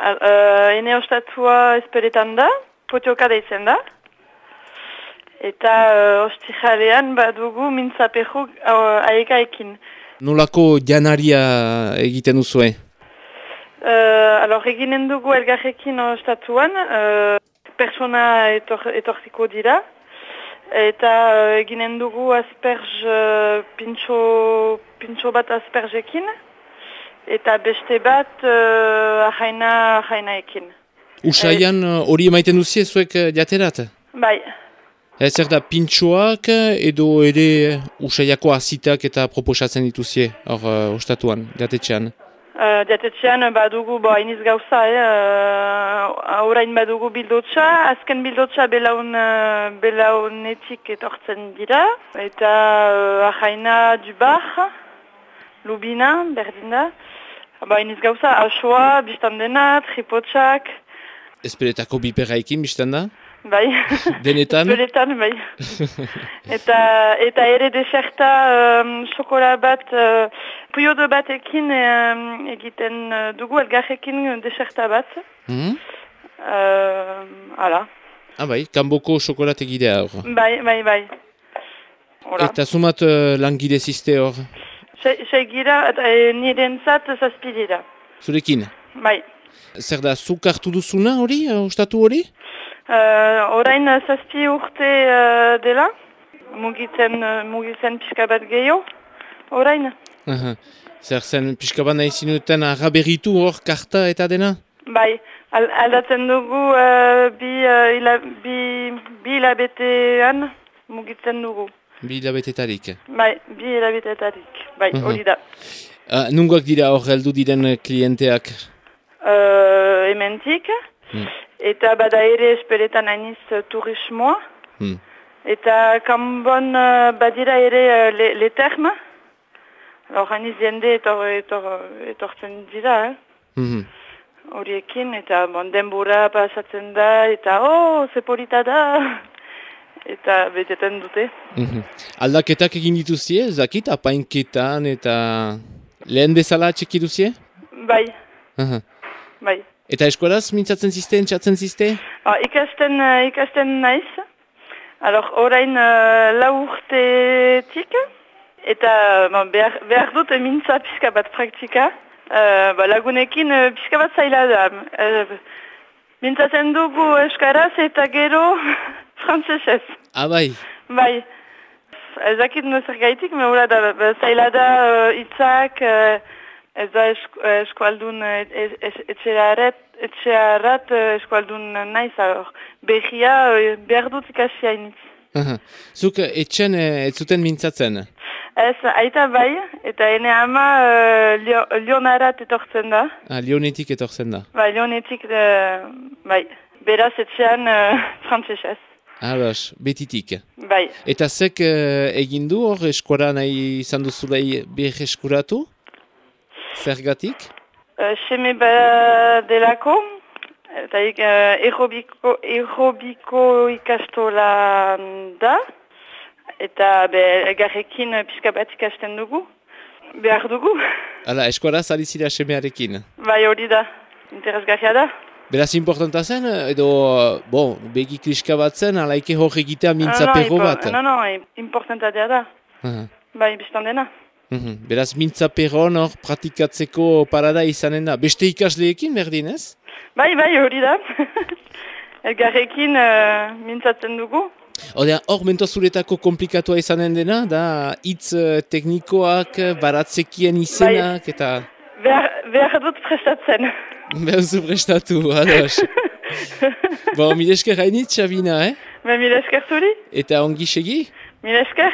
Uh, ene ostatua esperetan da, potioka deitzen da. Eta uh, ostijalean badugu mintzapehu uh, aekaekin. Nolako janaria egiten duzue? Uh, alor, eginen dugu elgarrekin ostatuan, uh, persona etor, etortiko dira. Eta uh, eginen dugu asperge uh, pintxo, pintxo bat aspergekin. Eta beste bat uh, ahaina, ahainaekin. Usaian hori emaiten duzie zuek jaterat? Bai. Ez da pintxoak edo ere usaiako azitak eta proposatzen dituzie hor uh, ostatuan, jatetxean? Uh, jatetxean badugu, bo hainiz gauza, eh? uh, orain badugu bildotxa, azken bildotxa belaun, uh, belaunetik etortzen dira, eta uh, ahaina du bar, lubina, berdin da, bo hainiz gauza, asoa, biztan dena, tripotxak. Esperetako biperraikin biztan da? Bai. Denetan? Denetan, bai. eta, eta ere deserta um, sokola bat, uh, puiodo batekin um, egiten uh, dugu elgarrekin deserta bat. Mm -hmm. uh, ala. Ah bai, kanboko sokolat egidea hor. Bai, bai, bai. Hola. Eta sumat uh, langide ziste hor? Se gira, e, nire zat zazpidira. Zurekin? Bai. Zer da, zuk hartu duzuna hori, ostatu hori? Uh, orain zazpi urte uh, dela, mugitzen, uh, mugitzen pixka bat gehiago, orain. Uh -huh. Zer zen pixka bat nahi zinuten araberritu hor karta eta dena? Bai, al aldatzen dugu uh, bi, uh, ila, bi, bi hilabetean mugitzen dugu. Bi hilabetetarik? Bai, bi hilabetetarik, bai, Uh-huh. hori da. Uh, nungoak dira hor heldu diren klienteak? Uh, ementik, Hmm. eta bada ere esperetan hainiz uh, turismoa. Hmm. Eta kanbon uh, badira ere le, le terma. Hor hainiz jende etor, etor, etortzen dira, eh? Mhm. horiekin, eta bon, denbora pasatzen da, eta oh, zepolita da, eta beteten dute. Mhm. Aldaketak egin dituzie, zakit, apainketan eta lehen bezala txeki duzie? Bai, Aha. bai. Eta eskolaz mintzatzen ziste, entzatzen ziste? Ah, ikasten, uh, ikasten naiz, alor orain uh, lau urtetik, eta bon, behar, behar dut mintza pixka bat praktika, uh, ba, lagunekin uh, pixka bat zaila da. Uh, mintzatzen dugu eskaraz eta gero frantzesez. Ah, bai. Bai, ezakit zer gaitik, me hula da, zaila da uh, itzak, uh, ez da esk, eskualdun uh, et, et, etxearet, etxearat uh, eskualdun naiz, hor. Behia uh, behar dut ikasi hainitz. Aha. Zuk eh, etxen eh, ez zuten mintzatzen? Ez, aita bai, eta ene ama uh, lio, lionarat etortzen da. Ah, Lionetik etortzen da. Bai, lionetik, uh, bai, beraz etxean uh, frantzesez. Ados, betitik. Bai, Eta zek eh, egin du hor eskora nahi izan duzulei behar eskuratu? Zergatik? Uh, seme badelako, eta ik, uh, aerobiko, aerobiko ikastola da, eta be, egarrekin uh, pixka bat ikasten dugu, behar dugu, Hala, eskora zalizira semearekin. bai hori da, interesgarria da. Beraz importanta zen, edo, bon, begi kliska bat zen, alaike hor egitea no, no, bat. No, no, importanta da, Aha. bai, biztan dena. Mhm. Beraz, mintzaperon hor pratikatzeko parada izanen da. Beste ikasleekin berdin ez? Bai, bai, hori da. Elgarrekin uh, mintzatzen dugu. Odea, hor mentozuretako komplikatua izanen dena, da hitz eh, teknikoak, eh, baratzekien izenak, eta Behar, behar dut prestatzen. behar zu prestatu, ados. bon, milesker hainit, Xabina, eh? Ba, mil esker zuri? Eta ongi segi? Mil esker?